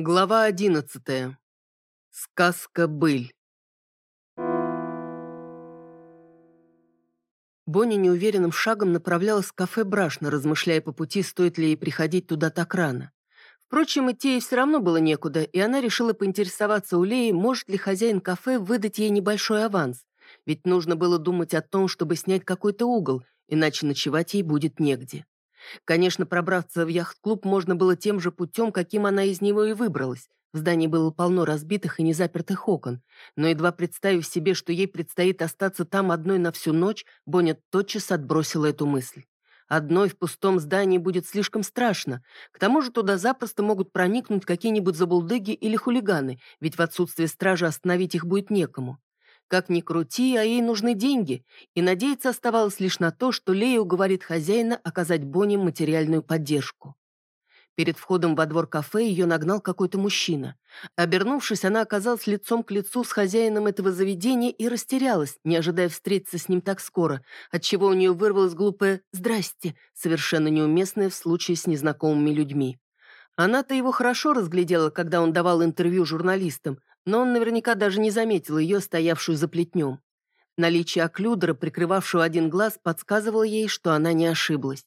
Глава одиннадцатая. Сказка «Быль». Бонни неуверенным шагом направлялась в кафе «Брашна», размышляя по пути, стоит ли ей приходить туда так рано. Впрочем, идти ей все равно было некуда, и она решила поинтересоваться у Леи, может ли хозяин кафе выдать ей небольшой аванс. Ведь нужно было думать о том, чтобы снять какой-то угол, иначе ночевать ей будет негде. Конечно, пробраться в яхт-клуб можно было тем же путем, каким она из него и выбралась. В здании было полно разбитых и незапертых окон, но едва представив себе, что ей предстоит остаться там одной на всю ночь, Боня тотчас отбросила эту мысль. Одной в пустом здании будет слишком страшно. К тому же туда запросто могут проникнуть какие-нибудь забулдыги или хулиганы, ведь в отсутствие стражи остановить их будет некому. Как ни крути, а ей нужны деньги, и надеяться оставалось лишь на то, что Лея уговорит хозяина оказать Бонни материальную поддержку. Перед входом во двор кафе ее нагнал какой-то мужчина. Обернувшись, она оказалась лицом к лицу с хозяином этого заведения и растерялась, не ожидая встретиться с ним так скоро, отчего у нее вырвалось глупое «здрасте», совершенно неуместное в случае с незнакомыми людьми. Она-то его хорошо разглядела, когда он давал интервью журналистам, но он наверняка даже не заметил ее, стоявшую за плетнем. Наличие оклюдера, прикрывавшего один глаз, подсказывало ей, что она не ошиблась.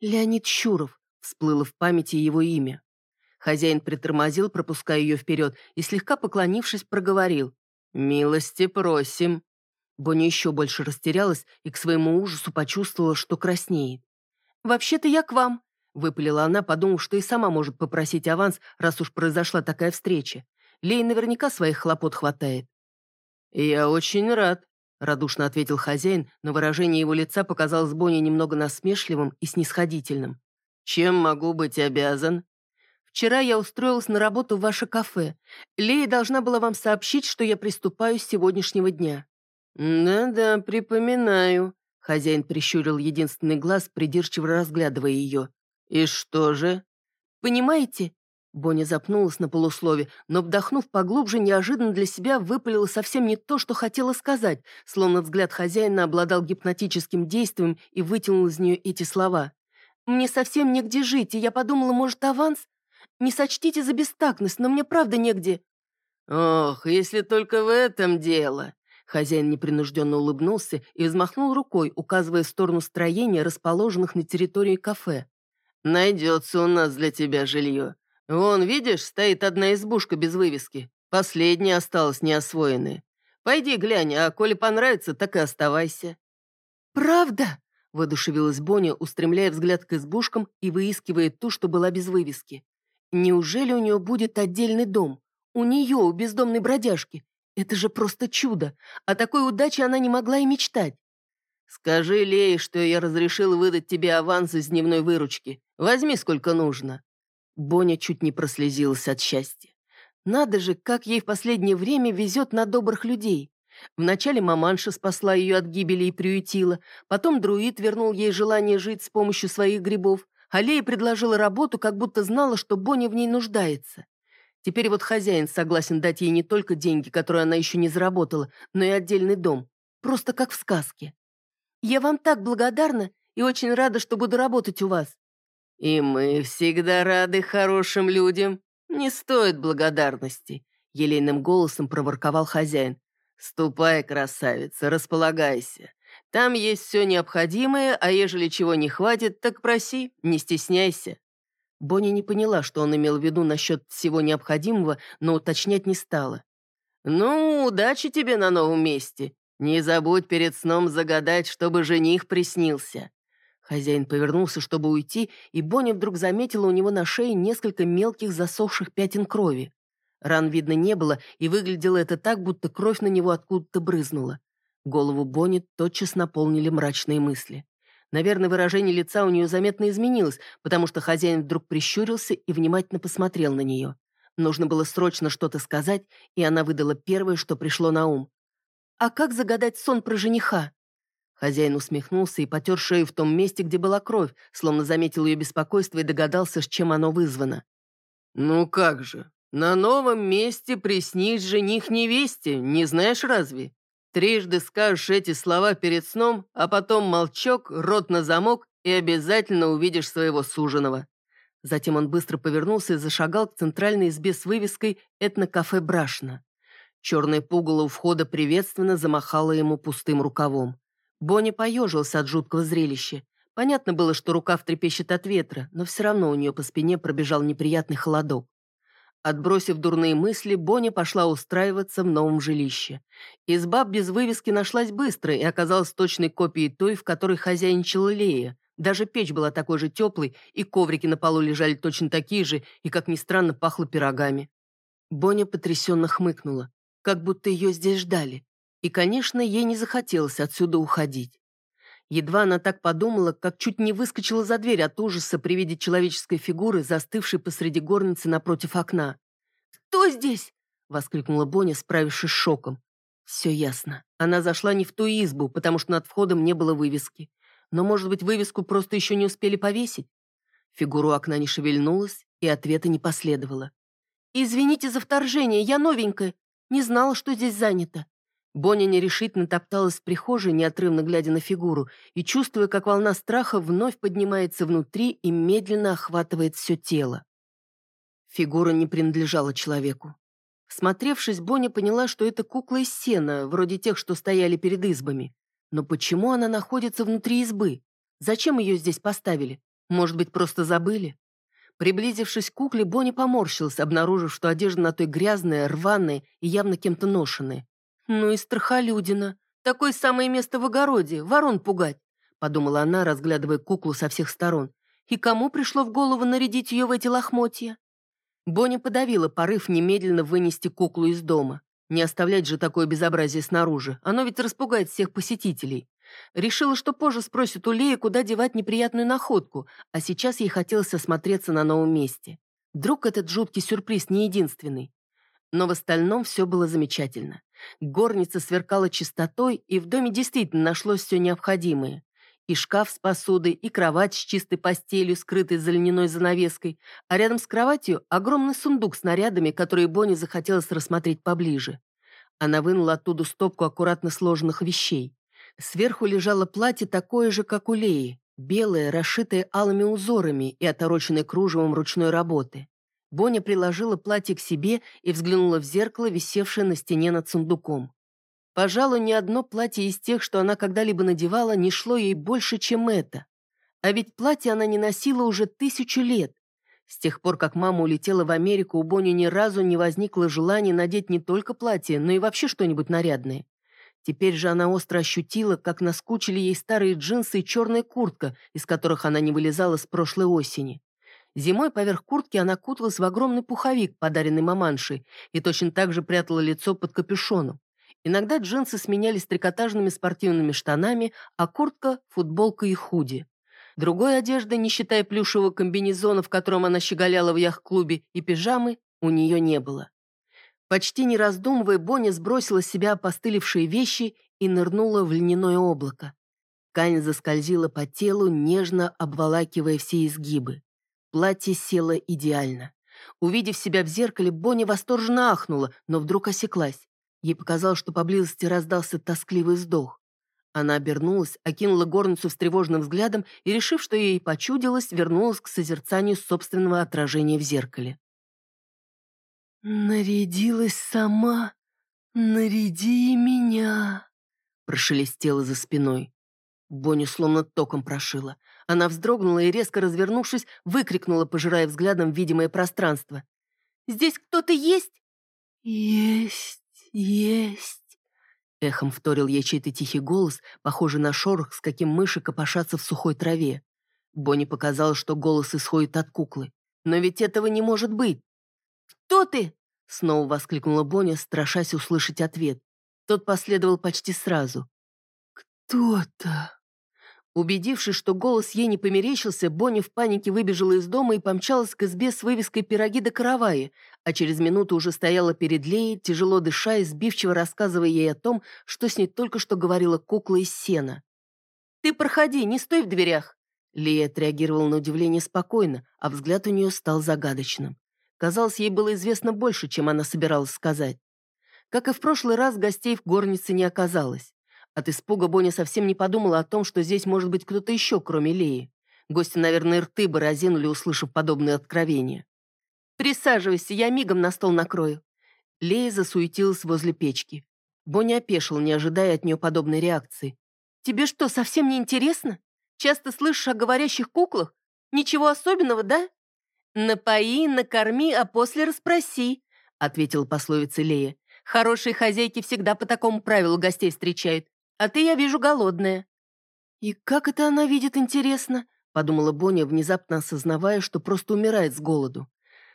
«Леонид Щуров», — всплыло в памяти его имя. Хозяин притормозил, пропуская ее вперед, и, слегка поклонившись, проговорил. «Милости просим». Бонни еще больше растерялась и к своему ужасу почувствовала, что краснеет. «Вообще-то я к вам», — выпалила она, подумав, что и сама может попросить аванс, раз уж произошла такая встреча. Лей наверняка своих хлопот хватает». «Я очень рад», — радушно ответил хозяин, но выражение его лица показалось Бонни немного насмешливым и снисходительным. «Чем могу быть обязан?» «Вчера я устроилась на работу в ваше кафе. Лея должна была вам сообщить, что я приступаю с сегодняшнего дня». «Да-да, припоминаю», — хозяин прищурил единственный глаз, придирчиво разглядывая ее. «И что же?» «Понимаете, Боня запнулась на полуслове, но, вдохнув поглубже, неожиданно для себя выпалила совсем не то, что хотела сказать, словно взгляд хозяина обладал гипнотическим действием и вытянул из нее эти слова. «Мне совсем негде жить, и я подумала, может, аванс? Не сочтите за бестактность, но мне правда негде». «Ох, если только в этом дело!» Хозяин непринужденно улыбнулся и взмахнул рукой, указывая в сторону строения, расположенных на территории кафе. «Найдется у нас для тебя жилье. Вон, видишь, стоит одна избушка без вывески. Последняя осталась неосвоенная. Пойди глянь, а коли понравится, так и оставайся». «Правда?» — воодушевилась Боня, устремляя взгляд к избушкам и выискивая ту, что была без вывески. «Неужели у нее будет отдельный дом? У нее, у бездомной бродяжки. Это же просто чудо. О такой удаче она не могла и мечтать. «Скажи Лее, что я разрешил выдать тебе аванс из дневной выручки. Возьми сколько нужно». Боня чуть не прослезилась от счастья. Надо же, как ей в последнее время везет на добрых людей. Вначале маманша спасла ее от гибели и приютила, потом друид вернул ей желание жить с помощью своих грибов, а Лея предложила работу, как будто знала, что Боня в ней нуждается. Теперь вот хозяин согласен дать ей не только деньги, которые она еще не заработала, но и отдельный дом. Просто как в сказке. «Я вам так благодарна и очень рада, что буду работать у вас. «И мы всегда рады хорошим людям. Не стоит благодарности», — елейным голосом проворковал хозяин. «Ступай, красавица, располагайся. Там есть все необходимое, а ежели чего не хватит, так проси, не стесняйся». Бонни не поняла, что он имел в виду насчет всего необходимого, но уточнять не стала. «Ну, удачи тебе на новом месте. Не забудь перед сном загадать, чтобы жених приснился». Хозяин повернулся, чтобы уйти, и Бонни вдруг заметила у него на шее несколько мелких засохших пятен крови. Ран видно не было, и выглядело это так, будто кровь на него откуда-то брызнула. Голову Бонни тотчас наполнили мрачные мысли. Наверное, выражение лица у нее заметно изменилось, потому что хозяин вдруг прищурился и внимательно посмотрел на нее. Нужно было срочно что-то сказать, и она выдала первое, что пришло на ум. «А как загадать сон про жениха?» Хозяин усмехнулся и потер шею в том месте, где была кровь, словно заметил ее беспокойство и догадался, с чем оно вызвано. «Ну как же, на новом месте приснись жених невесте, не знаешь разве? Трижды скажешь эти слова перед сном, а потом молчок, рот на замок и обязательно увидишь своего суженого. Затем он быстро повернулся и зашагал к центральной избе с вывеской «Этнокафе Брашна». Черное пугало у входа приветственно замахало ему пустым рукавом. Бонни поежился от жуткого зрелища. Понятно было, что рукав трепещет от ветра, но все равно у нее по спине пробежал неприятный холодок. Отбросив дурные мысли, Бонни пошла устраиваться в новом жилище. Изба без вывески нашлась быстро и оказалась точной копией той, в которой хозяйничала Лея. Даже печь была такой же теплой, и коврики на полу лежали точно такие же, и, как ни странно, пахло пирогами. Боня потрясенно хмыкнула, как будто ее здесь ждали. И, конечно, ей не захотелось отсюда уходить. Едва она так подумала, как чуть не выскочила за дверь от ужаса при виде человеческой фигуры, застывшей посреди горницы напротив окна. «Кто здесь?» — воскликнула Боня, справившись с шоком. Все ясно. Она зашла не в ту избу, потому что над входом не было вывески. Но, может быть, вывеску просто еще не успели повесить? Фигура у окна не шевельнулась, и ответа не последовало. «Извините за вторжение, я новенькая. Не знала, что здесь занято». Боня нерешительно топталась в прихожей, неотрывно глядя на фигуру, и чувствуя, как волна страха вновь поднимается внутри и медленно охватывает все тело. Фигура не принадлежала человеку. Смотревшись, Боня поняла, что это кукла из сена, вроде тех, что стояли перед избами. Но почему она находится внутри избы? Зачем ее здесь поставили? Может быть, просто забыли? Приблизившись к кукле, Бонни поморщился, обнаружив, что одежда на той грязная, рваная и явно кем-то ношенная. «Ну и страхолюдина. Такое самое место в огороде, ворон пугать», подумала она, разглядывая куклу со всех сторон. «И кому пришло в голову нарядить ее в эти лохмотья?» Бонни подавила порыв немедленно вынести куклу из дома. Не оставлять же такое безобразие снаружи, оно ведь распугает всех посетителей. Решила, что позже спросит у Леи, куда девать неприятную находку, а сейчас ей хотелось осмотреться на новом месте. Вдруг этот жуткий сюрприз не единственный. Но в остальном все было замечательно. Горница сверкала чистотой, и в доме действительно нашлось все необходимое. И шкаф с посудой, и кровать с чистой постелью, скрытой за льняной занавеской, а рядом с кроватью огромный сундук с нарядами, которые Бонни захотелось рассмотреть поближе. Она вынула оттуда стопку аккуратно сложенных вещей. Сверху лежало платье такое же, как у Леи, белое, расшитое алыми узорами и отороченное кружевом ручной работы. Боня приложила платье к себе и взглянула в зеркало, висевшее на стене над сундуком. Пожалуй, ни одно платье из тех, что она когда-либо надевала, не шло ей больше, чем это. А ведь платье она не носила уже тысячу лет. С тех пор, как мама улетела в Америку, у Бони ни разу не возникло желания надеть не только платье, но и вообще что-нибудь нарядное. Теперь же она остро ощутила, как наскучили ей старые джинсы и черная куртка, из которых она не вылезала с прошлой осени. Зимой поверх куртки она куталась в огромный пуховик, подаренный маманшей, и точно так же прятала лицо под капюшоном. Иногда джинсы сменялись трикотажными спортивными штанами, а куртка – футболкой и худи. Другой одежды, не считая плюшевого комбинезона, в котором она щеголяла в яхт-клубе, и пижамы, у нее не было. Почти не раздумывая, Бонни сбросила с себя опостылевшие вещи и нырнула в льняное облако. Ткань заскользила по телу, нежно обволакивая все изгибы. Платье село идеально. Увидев себя в зеркале, Бонни восторженно ахнула, но вдруг осеклась. Ей показалось, что поблизости раздался тоскливый вздох. Она обернулась, окинула горницу встревоженным взглядом и, решив, что ей почудилось, вернулась к созерцанию собственного отражения в зеркале. «Нарядилась сама, наряди меня», — прошелестела за спиной. Бонни словно током прошила. Она вздрогнула и, резко развернувшись, выкрикнула, пожирая взглядом видимое пространство. «Здесь кто-то есть?» «Есть, есть!» Эхом вторил ей чей-то тихий голос, похожий на шорох, с каким мыши копошатся в сухой траве. Бонни показалось, что голос исходит от куклы. «Но ведь этого не может быть!» «Кто ты?» — снова воскликнула Бонни, страшась услышать ответ. Тот последовал почти сразу. «Кто-то...» Убедившись, что голос ей не померещился, Бонни в панике выбежала из дома и помчалась к избе с вывеской «Пироги до караваи», а через минуту уже стояла перед Леей, тяжело дыша и сбивчиво рассказывая ей о том, что с ней только что говорила кукла из сена. «Ты проходи, не стой в дверях!» Лея отреагировала на удивление спокойно, а взгляд у нее стал загадочным. Казалось, ей было известно больше, чем она собиралась сказать. Как и в прошлый раз, гостей в горнице не оказалось. От испуга Боня совсем не подумала о том, что здесь может быть кто-то еще, кроме Леи. Гости, наверное, рты бы разинули, услышав подобные откровения. «Присаживайся, я мигом на стол накрою». Лея засуетилась возле печки. Бонни опешил, не ожидая от нее подобной реакции. «Тебе что, совсем не интересно? Часто слышишь о говорящих куклах? Ничего особенного, да?» «Напои, накорми, а после расспроси», — ответил пословица Лея. «Хорошие хозяйки всегда по такому правилу гостей встречают, а ты, я вижу, голодная». «И как это она видит, интересно?» — подумала Боня, внезапно осознавая, что просто умирает с голоду.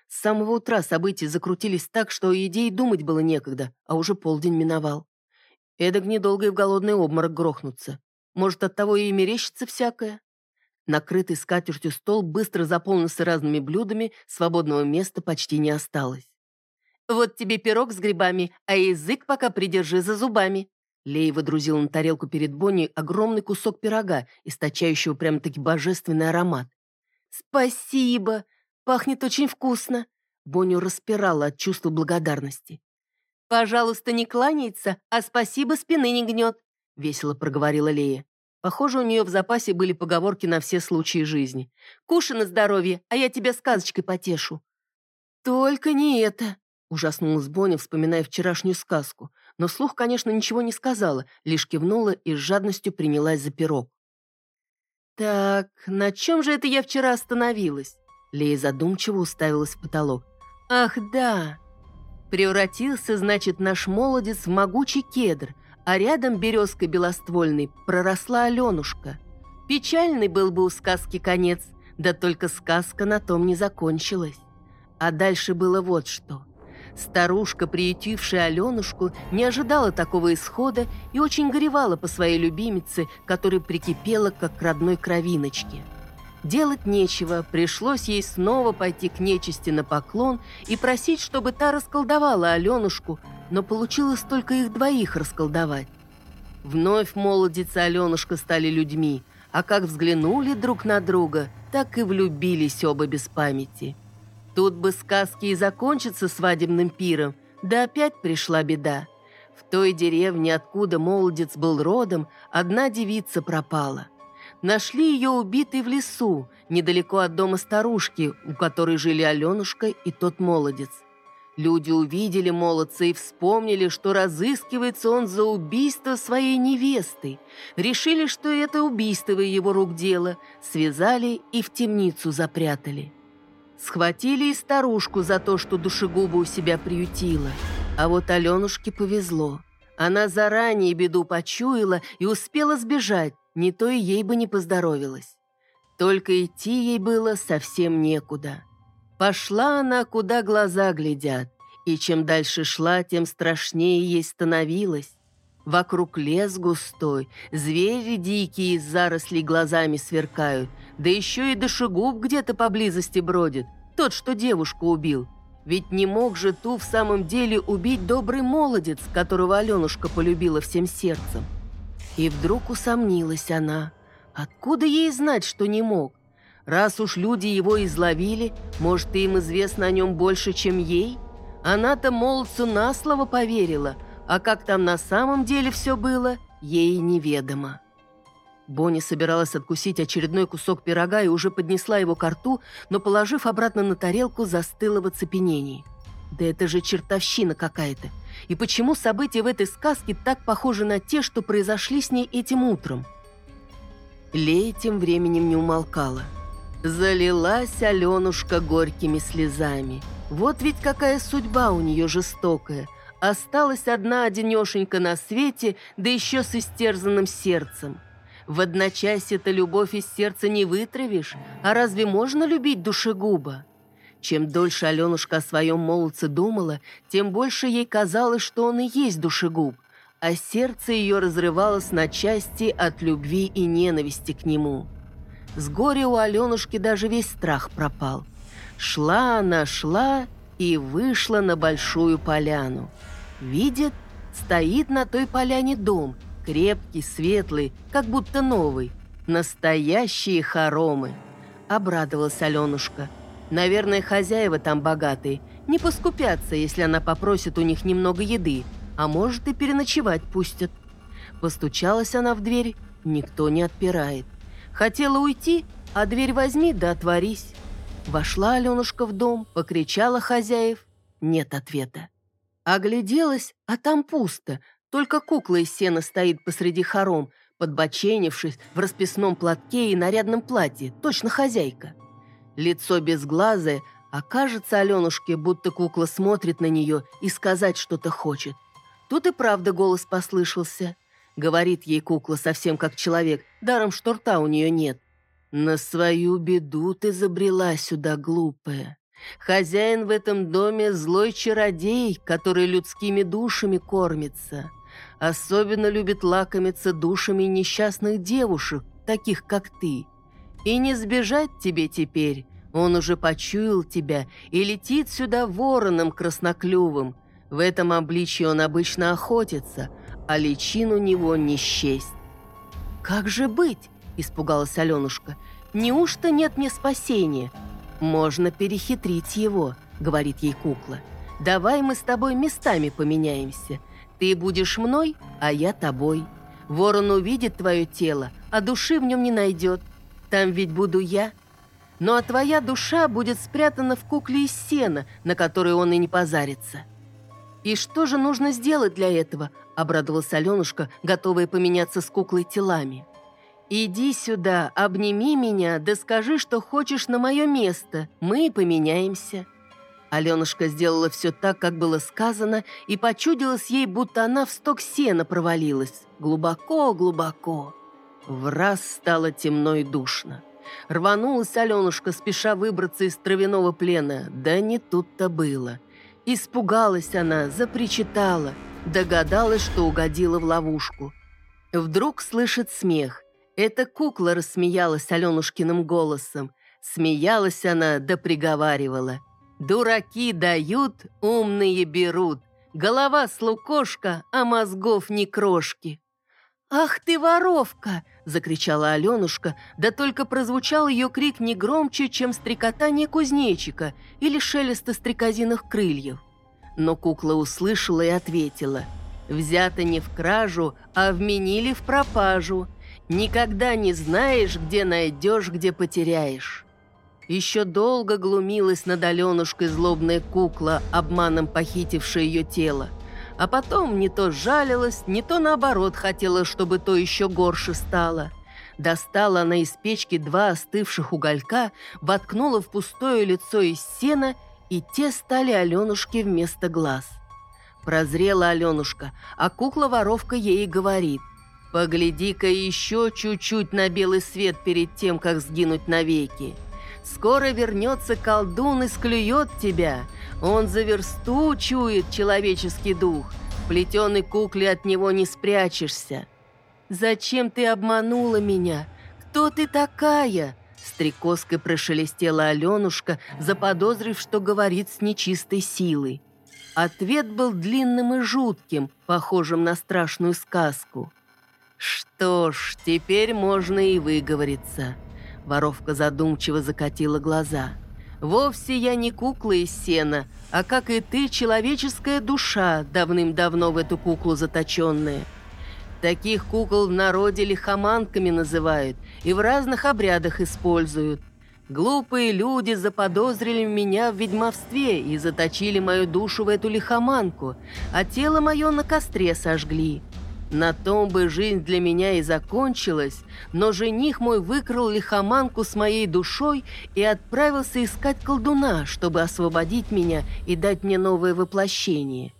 С самого утра события закрутились так, что о еде и думать было некогда, а уже полдень миновал. Эдак недолго и в голодный обморок грохнуться. Может, оттого и мерещится всякое? Накрытый скатертью стол быстро заполнился разными блюдами, свободного места почти не осталось. «Вот тебе пирог с грибами, а язык пока придержи за зубами». Лей выдрузил на тарелку перед Бонни огромный кусок пирога, источающего прямо-таки божественный аромат. «Спасибо!» Пахнет очень вкусно». Боню распирала от чувства благодарности. «Пожалуйста, не кланяется, а спасибо спины не гнет», — весело проговорила Лея. Похоже, у нее в запасе были поговорки на все случаи жизни. «Кушай на здоровье, а я тебя сказочкой потешу». «Только не это», — ужаснулась Боня, вспоминая вчерашнюю сказку. Но вслух, конечно, ничего не сказала, лишь кивнула и с жадностью принялась за пирог. «Так, на чем же это я вчера остановилась?» Лея задумчиво уставилась в потолок. «Ах, да! Превратился, значит, наш молодец в могучий кедр, а рядом березкой белоствольной проросла Аленушка. Печальный был бы у сказки конец, да только сказка на том не закончилась. А дальше было вот что. Старушка, приютившая Аленушку, не ожидала такого исхода и очень горевала по своей любимице, которая прикипела как к родной кровиночке. Делать нечего, пришлось ей снова пойти к нечисти на поклон и просить, чтобы та расколдовала Аленушку, но получилось только их двоих расколдовать. Вновь молодец и Аленушка стали людьми, а как взглянули друг на друга, так и влюбились оба без памяти. Тут бы сказки и закончатся свадебным пиром, да опять пришла беда. В той деревне, откуда молодец был родом, одна девица пропала – нашли ее убитой в лесу, недалеко от дома старушки, у которой жили Аленушка и тот молодец. Люди увидели молодца и вспомнили, что разыскивается он за убийство своей невесты. Решили, что это убийство его рук дело, связали и в темницу запрятали. Схватили и старушку за то, что душегуба у себя приютила. А вот Аленушке повезло. Она заранее беду почуяла и успела сбежать, не то и ей бы не поздоровилось. Только идти ей было совсем некуда. Пошла она, куда глаза глядят, и чем дальше шла, тем страшнее ей становилось. Вокруг лес густой, звери дикие из зарослей глазами сверкают, да еще и душегуб где-то поблизости бродит, тот, что девушку убил. Ведь не мог же ту в самом деле убить добрый молодец, которого Аленушка полюбила всем сердцем. И вдруг усомнилась она. Откуда ей знать, что не мог? Раз уж люди его изловили, может, им известно о нем больше, чем ей? Она-то молодцу на слово поверила, а как там на самом деле все было, ей неведомо. Бонни собиралась откусить очередной кусок пирога и уже поднесла его к рту, но, положив обратно на тарелку, застыла в оцепенении. Да это же чертовщина какая-то. И почему события в этой сказке так похожи на те, что произошли с ней этим утром? Лея тем временем не умолкала. Залилась Аленушка горькими слезами. Вот ведь какая судьба у нее жестокая. Осталась одна одинешенька на свете, да еще с истерзанным сердцем. В одночасье-то любовь из сердца не вытравишь, а разве можно любить душегуба? Чем дольше Аленушка о своем молодце думала, тем больше ей казалось, что он и есть душегуб, а сердце ее разрывалось на части от любви и ненависти к нему. С горя у Аленушки даже весь страх пропал. Шла она, шла и вышла на большую поляну. Видит, стоит на той поляне дом, крепкий, светлый, как будто новый. Настоящие хоромы. Обрадовалась Аленушка – Наверное, хозяева там богатые. Не поскупятся, если она попросит у них немного еды, а может и переночевать пустят. Постучалась она в дверь, никто не отпирает. Хотела уйти, а дверь возьми да отворись. Вошла Аленушка в дом, покричала хозяев. Нет ответа. Огляделась, а там пусто, только кукла из сена стоит посреди хором, подбоченившись в расписном платке и нарядном платье, точно хозяйка. Лицо безглазое, а кажется Аленушке, будто кукла смотрит на нее и сказать что-то хочет. Тут и правда голос послышался. Говорит ей кукла совсем как человек, даром что рта у нее нет. «На свою беду ты забрела сюда, глупая. Хозяин в этом доме злой чародей, который людскими душами кормится. Особенно любит лакомиться душами несчастных девушек, таких как ты. И не сбежать тебе теперь. Он уже почуял тебя и летит сюда вороном красноклювым. В этом обличье он обычно охотится, а личин у него не счесть. «Как же быть?» – испугалась Аленушка. «Неужто нет мне спасения?» «Можно перехитрить его», – говорит ей кукла. «Давай мы с тобой местами поменяемся. Ты будешь мной, а я тобой. Ворон увидит твое тело, а души в нем не найдет. Там ведь буду я. Ну а твоя душа будет спрятана в кукле из сена, на которой он и не позарится». «И что же нужно сделать для этого?» – обрадовалась Аленушка, готовая поменяться с куклой телами. «Иди сюда, обними меня, да скажи, что хочешь на мое место. Мы поменяемся». Аленушка сделала все так, как было сказано, и почудилось ей, будто она в сток сена провалилась. Глубоко-глубоко. В раз стало темно и душно. Рванулась Аленушка, спеша выбраться из травяного плена. Да не тут-то было. Испугалась она, запричитала, догадалась, что угодила в ловушку. Вдруг слышит смех. Эта кукла рассмеялась Аленушкиным голосом. Смеялась она, да приговаривала. «Дураки дают, умные берут. Голова с лукошка, а мозгов ни крошки». «Ах ты, воровка!» – закричала Аленушка, да только прозвучал ее крик не громче, чем стрекотание кузнечика или шелеста стрекозиных крыльев. Но кукла услышала и ответила. «Взято не в кражу, а вменили в пропажу. Никогда не знаешь, где найдешь, где потеряешь». Еще долго глумилась над Аленушкой злобная кукла, обманом похитившая ее тело. А потом не то жалилась, не то наоборот хотела, чтобы то еще горше стало. Достала она из печки два остывших уголька, воткнула в пустое лицо из сена, и те стали Аленушке вместо глаз. Прозрела Аленушка, а кукла-воровка ей говорит – Погляди-ка еще чуть-чуть на белый свет перед тем, как сгинуть навеки. Скоро вернется колдун и склюет тебя. Он за версту чует человеческий дух. Плетеной кукле от него не спрячешься. «Зачем ты обманула меня? Кто ты такая?» Стрекозкой прошелестела Аленушка, заподозрив, что говорит с нечистой силой. Ответ был длинным и жутким, похожим на страшную сказку. «Что ж, теперь можно и выговориться». Воровка задумчиво закатила глаза. «Вовсе я не кукла из сена, а, как и ты, человеческая душа, давным-давно в эту куклу заточенная. Таких кукол в народе лихоманками называют и в разных обрядах используют. Глупые люди заподозрили меня в ведьмовстве и заточили мою душу в эту лихоманку, а тело мое на костре сожгли. На том бы жизнь для меня и закончилась, но жених мой выкрал лихоманку с моей душой и отправился искать колдуна, чтобы освободить меня и дать мне новое воплощение.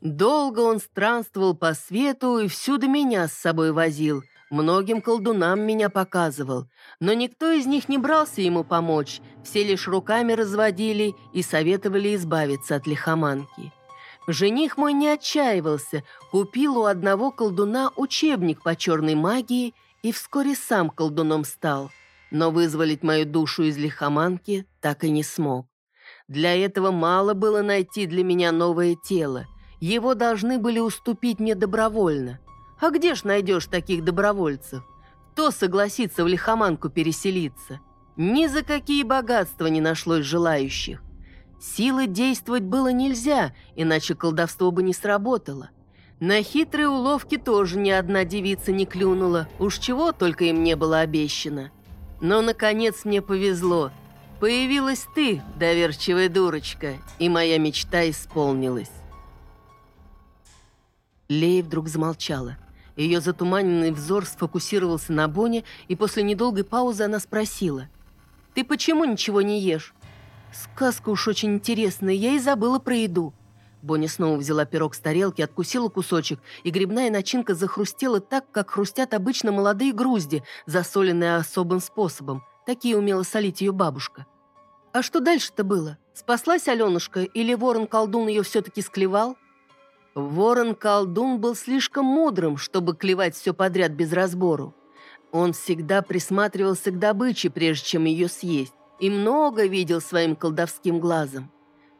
Долго он странствовал по свету и всюду меня с собой возил, многим колдунам меня показывал, но никто из них не брался ему помочь, все лишь руками разводили и советовали избавиться от лихоманки. Жених мой не отчаивался, купил у одного колдуна учебник по черной магии и вскоре сам колдуном стал. Но вызволить мою душу из лихоманки так и не смог. Для этого мало было найти для меня новое тело. Его должны были уступить мне добровольно. А где ж найдешь таких добровольцев? Кто согласится в лихоманку переселиться? Ни за какие богатства не нашлось желающих. Силы действовать было нельзя, иначе колдовство бы не сработало. На хитрые уловки тоже ни одна девица не клюнула, уж чего только им не было обещано. Но, наконец, мне повезло. Появилась ты, доверчивая дурочка, и моя мечта исполнилась. Лея вдруг замолчала. Ее затуманенный взор сфокусировался на Боне, и после недолгой паузы она спросила. «Ты почему ничего не ешь?» «Сказка уж очень интересная, я и забыла про еду». Бонни снова взяла пирог с тарелки, откусила кусочек, и грибная начинка захрустела так, как хрустят обычно молодые грузди, засоленные особым способом. Такие умела солить ее бабушка. «А что дальше-то было? Спаслась Аленушка, или ворон-колдун ее все-таки склевал?» Ворон-колдун был слишком мудрым, чтобы клевать все подряд без разбору. Он всегда присматривался к добыче, прежде чем ее съесть, и много видел своим колдовским глазом.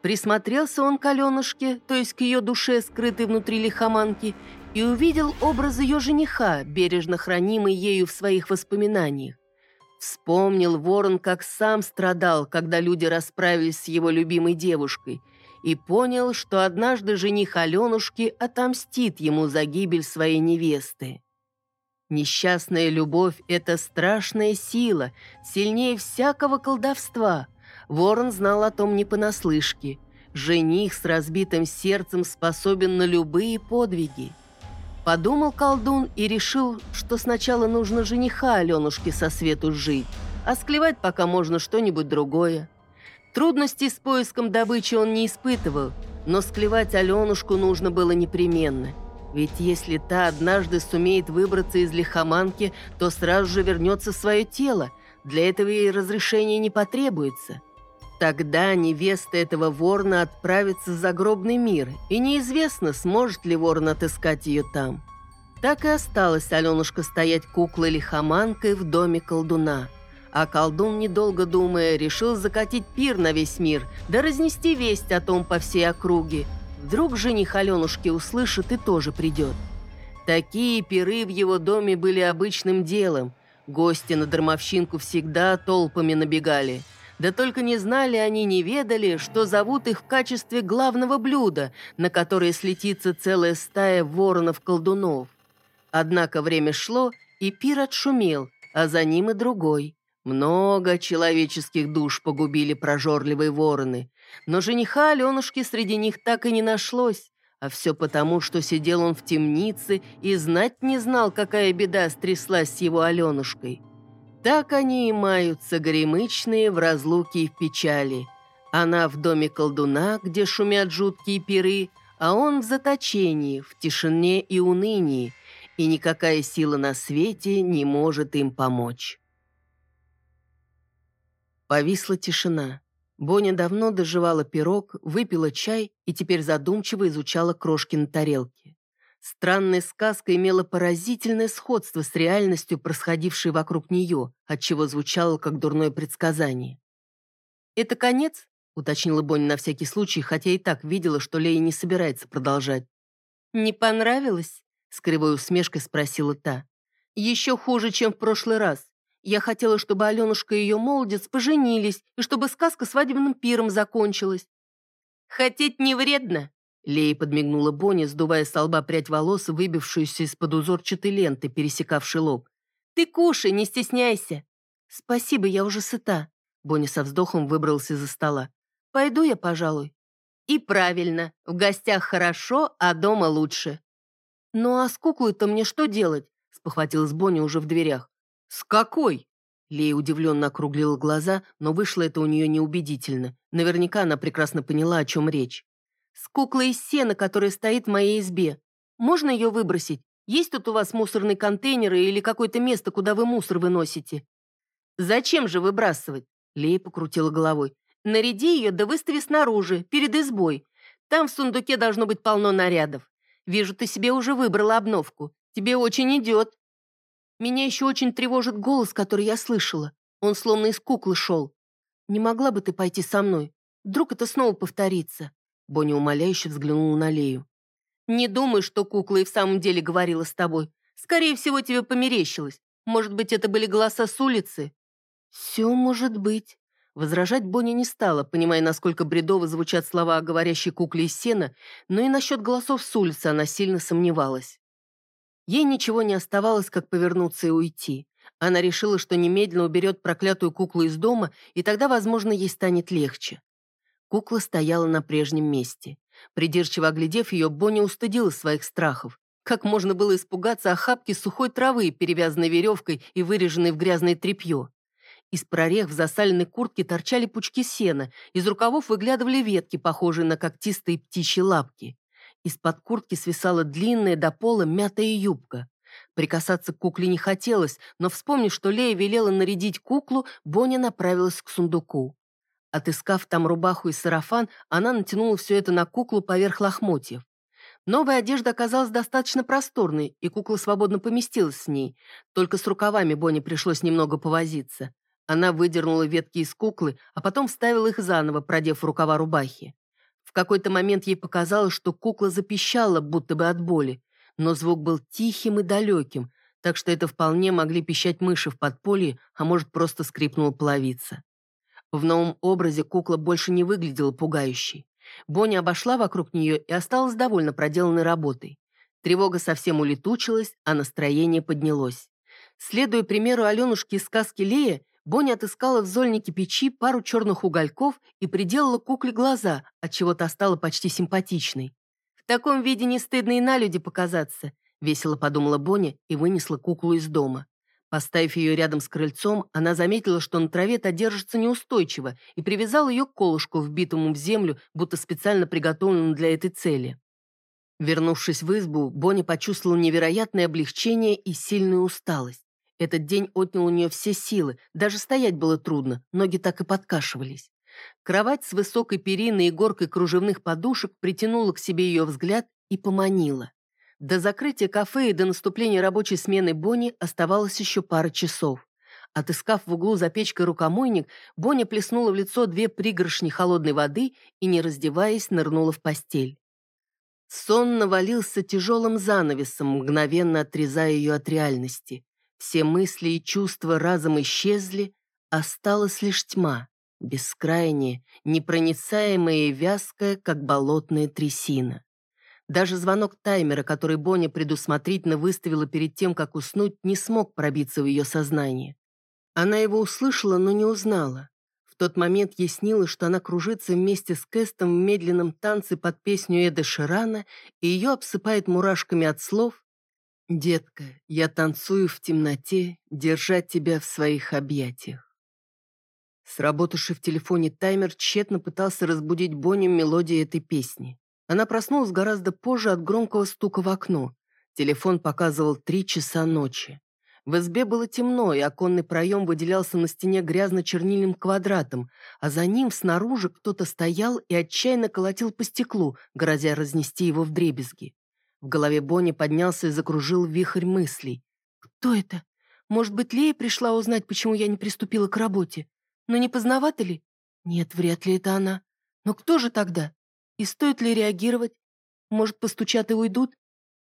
Присмотрелся он к Аленушке, то есть к ее душе, скрытой внутри лихоманки, и увидел образ ее жениха, бережно хранимый ею в своих воспоминаниях. Вспомнил ворон, как сам страдал, когда люди расправились с его любимой девушкой, и понял, что однажды жених Аленушки отомстит ему за гибель своей невесты. Несчастная любовь — это страшная сила, сильнее всякого колдовства. Ворон знал о том не понаслышке. Жених с разбитым сердцем способен на любые подвиги. Подумал колдун и решил, что сначала нужно жениха Аленушки со свету жить, а склевать пока можно что-нибудь другое. Трудностей с поиском добычи он не испытывал, но склевать Аленушку нужно было непременно. Ведь если та однажды сумеет выбраться из лихоманки, то сразу же вернется в свое тело. Для этого ей разрешения не потребуется. Тогда невеста этого ворна отправится в загробный мир, и неизвестно, сможет ли ворон отыскать ее там. Так и осталась Аленушка стоять куклой-лихоманкой в доме колдуна – а колдун, недолго думая, решил закатить пир на весь мир, да разнести весть о том по всей округе. Вдруг жених Аленушки услышит и тоже придет. Такие пиры в его доме были обычным делом. Гости на дармовщинку всегда толпами набегали. Да только не знали они, не ведали, что зовут их в качестве главного блюда, на которое слетится целая стая воронов-колдунов. Однако время шло, и пир отшумел, а за ним и другой – много человеческих душ погубили прожорливые вороны, но жениха Аленушки среди них так и не нашлось, а все потому, что сидел он в темнице и знать не знал, какая беда стряслась с его Аленушкой. Так они и маются, горемычные, в разлуке и в печали. Она в доме колдуна, где шумят жуткие пиры, а он в заточении, в тишине и унынии, и никакая сила на свете не может им помочь. Повисла тишина. Боня давно доживала пирог, выпила чай и теперь задумчиво изучала крошки на тарелке. Странная сказка имела поразительное сходство с реальностью, происходившей вокруг нее, отчего звучало как дурное предсказание. «Это конец?» — уточнила Боня на всякий случай, хотя и так видела, что Лея не собирается продолжать. «Не понравилось?» — с кривой усмешкой спросила та. «Еще хуже, чем в прошлый раз. Я хотела, чтобы Аленушка и ее молодец поженились, и чтобы сказка свадебным пиром закончилась. «Хотеть не вредно», — Лея подмигнула Бонни, сдувая с лба прядь волос, выбившуюся из-под узорчатой ленты, пересекавшей лоб. «Ты кушай, не стесняйся». «Спасибо, я уже сыта». Бонни со вздохом выбрался из-за стола. «Пойду я, пожалуй». «И правильно. В гостях хорошо, а дома лучше». «Ну а с куклой-то мне что делать?» — спохватилась Бонни уже в дверях. «С какой?» Лея удивленно округлила глаза, но вышло это у нее неубедительно. Наверняка она прекрасно поняла, о чем речь. «С куклой из сена, которая стоит в моей избе. Можно ее выбросить? Есть тут у вас мусорные контейнеры или какое-то место, куда вы мусор выносите?» «Зачем же выбрасывать?» Лея покрутила головой. «Наряди ее да выстави снаружи, перед избой. Там в сундуке должно быть полно нарядов. Вижу, ты себе уже выбрала обновку. Тебе очень идет». Меня еще очень тревожит голос, который я слышала. Он словно из куклы шел. Не могла бы ты пойти со мной? Вдруг это снова повторится?» Бонни умоляюще взглянула на Лею. «Не думай, что кукла и в самом деле говорила с тобой. Скорее всего, тебе померещилось. Может быть, это были голоса с улицы?» «Все может быть». Возражать Бонни не стала, понимая, насколько бредово звучат слова о говорящей кукле из сена, но и насчет голосов с улицы она сильно сомневалась. Ей ничего не оставалось, как повернуться и уйти. Она решила, что немедленно уберет проклятую куклу из дома, и тогда, возможно, ей станет легче. Кукла стояла на прежнем месте. Придирчиво оглядев ее, Бонни устыдила своих страхов. Как можно было испугаться охапки сухой травы, перевязанной веревкой и выреженной в грязное тряпье? Из прорех в засаленной куртке торчали пучки сена, из рукавов выглядывали ветки, похожие на когтистые птичьи лапки. Из-под куртки свисала длинная до пола мятая юбка. Прикасаться к кукле не хотелось, но, вспомнив, что Лея велела нарядить куклу, Боня направилась к сундуку. Отыскав там рубаху и сарафан, она натянула все это на куклу поверх лохмотьев. Новая одежда оказалась достаточно просторной, и кукла свободно поместилась с ней. Только с рукавами Бонни пришлось немного повозиться. Она выдернула ветки из куклы, а потом вставила их заново, продев рукава рубахи. В какой-то момент ей показалось, что кукла запищала, будто бы от боли, но звук был тихим и далеким, так что это вполне могли пищать мыши в подполье, а может, просто скрипнула половица. В новом образе кукла больше не выглядела пугающей. Бонни обошла вокруг нее и осталась довольно проделанной работой. Тревога совсем улетучилась, а настроение поднялось. Следуя примеру Аленушки из сказки Лея, Бонни отыскала в зольнике печи пару черных угольков и приделала кукле глаза, отчего та стала почти симпатичной. «В таком виде не стыдно и на люди показаться», — весело подумала Бонни и вынесла куклу из дома. Поставив ее рядом с крыльцом, она заметила, что на траве та держится неустойчиво, и привязала ее к колышку, вбитому в землю, будто специально приготовленному для этой цели. Вернувшись в избу, Бонни почувствовала невероятное облегчение и сильную усталость. Этот день отнял у нее все силы, даже стоять было трудно, ноги так и подкашивались. Кровать с высокой периной и горкой кружевных подушек притянула к себе ее взгляд и поманила. До закрытия кафе и до наступления рабочей смены Бонни оставалось еще пара часов. Отыскав в углу за печкой рукомойник, Бонни плеснула в лицо две пригоршни холодной воды и, не раздеваясь, нырнула в постель. Сон навалился тяжелым занавесом, мгновенно отрезая ее от реальности. Все мысли и чувства разом исчезли, осталась лишь тьма, бескрайняя, непроницаемая и вязкая, как болотная трясина. Даже звонок таймера, который Бонни предусмотрительно выставила перед тем, как уснуть, не смог пробиться в ее сознание. Она его услышала, но не узнала. В тот момент ей снилось, что она кружится вместе с Кэстом в медленном танце под песню Эда Ширана, и ее обсыпает мурашками от слов «Детка, я танцую в темноте, держа тебя в своих объятиях». Сработавший в телефоне таймер тщетно пытался разбудить Бонни мелодией этой песни. Она проснулась гораздо позже от громкого стука в окно. Телефон показывал три часа ночи. В избе было темно, и оконный проем выделялся на стене грязно-чернильным квадратом, а за ним снаружи кто-то стоял и отчаянно колотил по стеклу, грозя разнести его в дребезги. В голове Бонни поднялся и закружил вихрь мыслей. «Кто это? Может быть, Лея пришла узнать, почему я не приступила к работе? Но не поздновато ли? Нет, вряд ли это она. Но кто же тогда?» И стоит ли реагировать? Может, постучат и уйдут?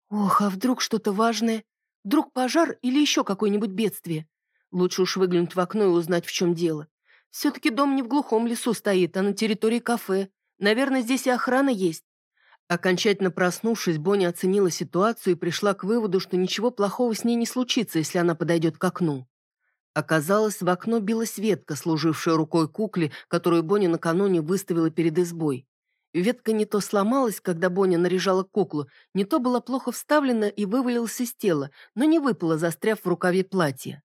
Ох, а вдруг что-то важное? Вдруг пожар или еще какое-нибудь бедствие? Лучше уж выглянуть в окно и узнать, в чем дело. Все-таки дом не в глухом лесу стоит, а на территории кафе. Наверное, здесь и охрана есть. Окончательно проснувшись, Бонни оценила ситуацию и пришла к выводу, что ничего плохого с ней не случится, если она подойдет к окну. Оказалось, в окно билась ветка, служившая рукой кукле, которую Бонни накануне выставила перед избой. Ветка не то сломалась, когда Боня наряжала куклу, не то была плохо вставлена и вывалилась из тела, но не выпала, застряв в рукаве платья.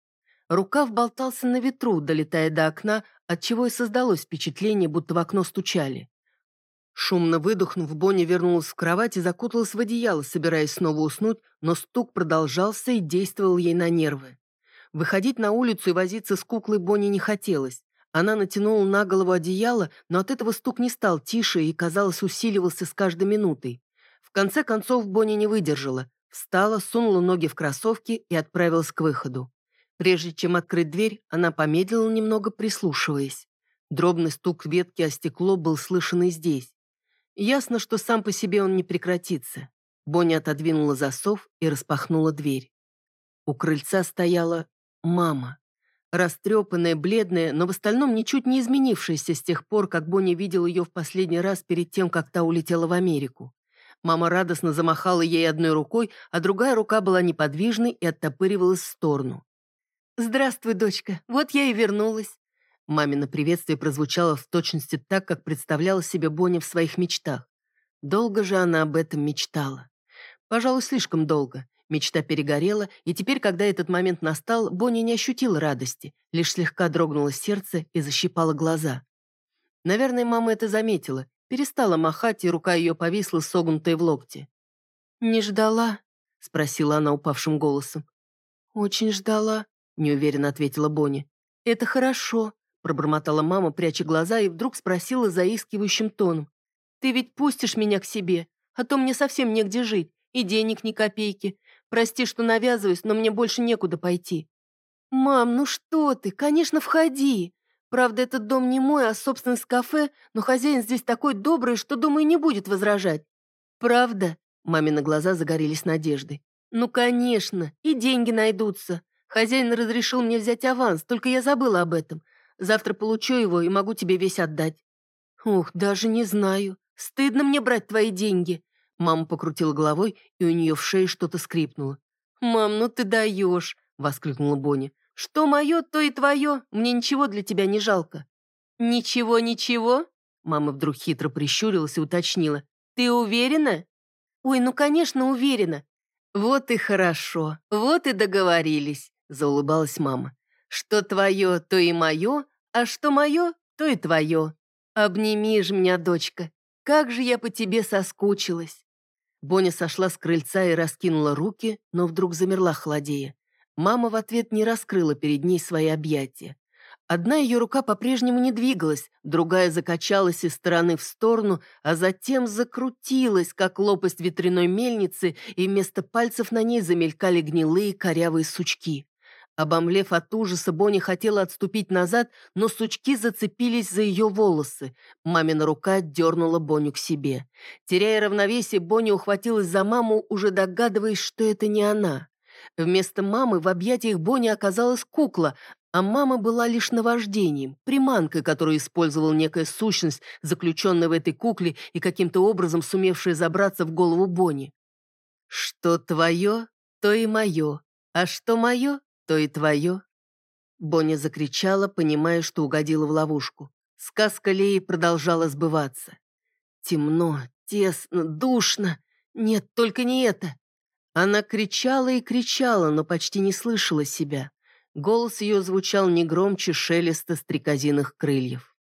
Рукав болтался на ветру, долетая до окна, отчего и создалось впечатление, будто в окно стучали. Шумно выдохнув, Бонни вернулась в кровать и закуталась в одеяло, собираясь снова уснуть, но стук продолжался и действовал ей на нервы. Выходить на улицу и возиться с куклой Бонни не хотелось. Она натянула на голову одеяло, но от этого стук не стал тише и, казалось, усиливался с каждой минутой. В конце концов Бонни не выдержала. Встала, сунула ноги в кроссовки и отправилась к выходу. Прежде чем открыть дверь, она помедлила немного, прислушиваясь. Дробный стук ветки о стекло был слышен и здесь. Ясно, что сам по себе он не прекратится. Бонни отодвинула засов и распахнула дверь. У крыльца стояла мама. Растрепанная, бледная, но в остальном ничуть не изменившаяся с тех пор, как Бонни видел ее в последний раз перед тем, как та улетела в Америку. Мама радостно замахала ей одной рукой, а другая рука была неподвижной и оттопыривалась в сторону. «Здравствуй, дочка, вот я и вернулась». Мамино приветствие прозвучало в точности так, как представляла себе Боня в своих мечтах. Долго же она об этом мечтала. Пожалуй, слишком долго. Мечта перегорела, и теперь, когда этот момент настал, Бонни не ощутила радости, лишь слегка дрогнуло сердце и защипало глаза. Наверное, мама это заметила, перестала махать, и рука ее повисла, согнутая в локте. «Не ждала?» — спросила она упавшим голосом. «Очень ждала», — неуверенно ответила Бонни. «Это хорошо», — пробормотала мама, пряча глаза, и вдруг спросила заискивающим тоном. «Ты ведь пустишь меня к себе, а то мне совсем негде жить, и денег ни копейки. Прости, что навязываюсь, но мне больше некуда пойти». «Мам, ну что ты? Конечно, входи. Правда, этот дом не мой, а собственность кафе, но хозяин здесь такой добрый, что, думаю, не будет возражать». «Правда?» Мамины глаза загорелись надеждой. «Ну, конечно, и деньги найдутся. Хозяин разрешил мне взять аванс, только я забыла об этом. Завтра получу его и могу тебе весь отдать». «Ух, даже не знаю. Стыдно мне брать твои деньги. Мама покрутила головой, и у нее в шее что-то скрипнуло. «Мам, ну ты даешь!» — воскликнула Бонни. «Что мое, то и твое. Мне ничего для тебя не жалко». «Ничего, ничего?» Мама вдруг хитро прищурилась и уточнила. «Ты уверена?» «Ой, ну, конечно, уверена». «Вот и хорошо, вот и договорились», — заулыбалась мама. «Что твое, то и мое, а что мое, то и твое. Обними ж меня, дочка. Как же я по тебе соскучилась». Боня сошла с крыльца и раскинула руки, но вдруг замерла холодея. Мама в ответ не раскрыла перед ней свои объятия. Одна ее рука по-прежнему не двигалась, другая закачалась из стороны в сторону, а затем закрутилась, как лопасть ветряной мельницы, и вместо пальцев на ней замелькали гнилые корявые сучки. Обомлев от ужаса, Бонни хотела отступить назад, но сучки зацепились за ее волосы. Мамина рука дернула Боню к себе. Теряя равновесие, Бонни ухватилась за маму, уже догадываясь, что это не она. Вместо мамы в объятиях Бонни оказалась кукла, а мама была лишь наваждением, приманкой, которую использовала некая сущность, заключенная в этой кукле и каким-то образом сумевшая забраться в голову Бонни. «Что твое, то и мое, а что мое, то и твое». Бонни закричала, понимая, что угодила в ловушку. Сказка Леи продолжала сбываться. Темно, тесно, душно. Нет, только не это. Она кричала и кричала, но почти не слышала себя. Голос ее звучал не громче шелеста стрекозиных крыльев.